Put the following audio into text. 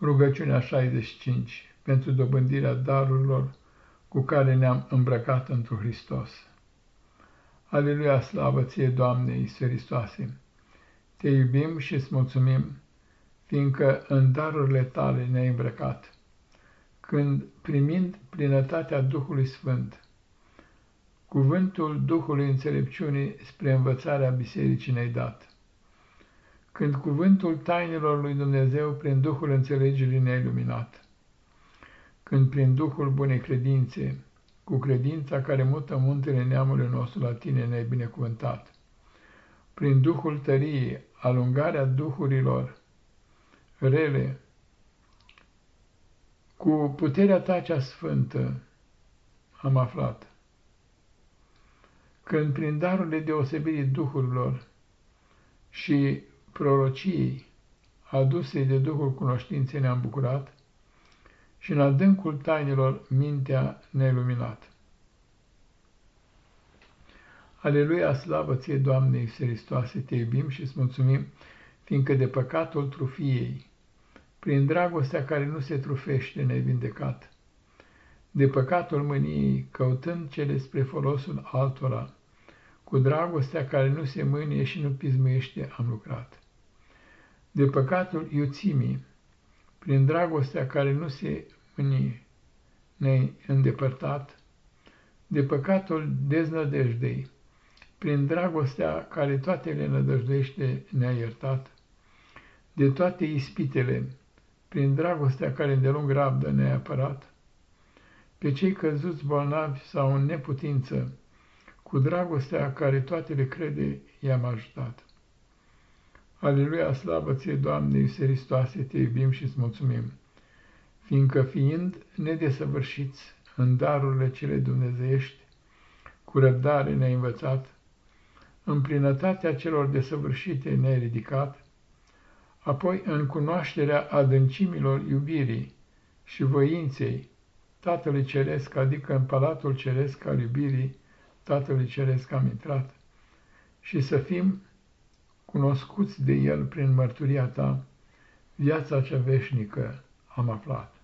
Rugăciunea 65 pentru dobândirea darurilor cu care ne-am îmbrăcat într Hristos. Aleluia, slavă ție, Doamne Iisus Hristoase! Te iubim și îți mulțumim, fiindcă în darurile tale ne-ai îmbrăcat, când, primind plinătatea Duhului Sfânt, cuvântul Duhului înțelepciunii spre învățarea bisericii ne-ai dat când cuvântul tainelor lui Dumnezeu prin Duhul înțelegerii ne-a iluminat, când prin Duhul bunei credințe, cu credința care mută muntele neamului nostru la tine ne-ai binecuvântat, prin Duhul tăriei, alungarea duhurilor rele, cu puterea ta cea sfântă am aflat, când prin darurile deosebirii duhurilor și prorociei adusei de Duhul cunoștinței ne-am bucurat și în adâncul tainelor mintea ne-a iluminat. Aleluia, slavă ție, Doamne Iisuse Hristoase, te iubim și îți mulțumim, fiindcă de păcatul trufiei, prin dragostea care nu se trufește, ne-ai vindecat. De păcatul mâniei, căutând cele spre folosul altora, cu dragostea care nu se mânie și nu pismăiește, am lucrat de păcatul iuțimii, prin dragostea care nu se mânie, ne îndepărtat, de păcatul deznădejdei, prin dragostea care toate le nădăjduiește ne-a iertat, de toate ispitele, prin dragostea care de lung rabdă ne-a apărat, pe cei căzuți bolnavi sau în neputință, cu dragostea care toate le crede i-am ajutat. Aleluia, slavă ție, Doamne, Iisuse Hristoase, te iubim și îți mulțumim, fiindcă fiind nedesăvârșiți în darurile cele dumnezeiești, cu răbdare ne-ai învățat, în plinătatea celor desăvârșite ne-ai ridicat, apoi în cunoașterea adâncimilor iubirii și voinței Tatălui Ceresc, adică în Palatul Ceresc al iubirii Tatălui Ceresc am intrat, și să fim cunoscuți de El prin mărturia ta, viața cea veșnică am aflat.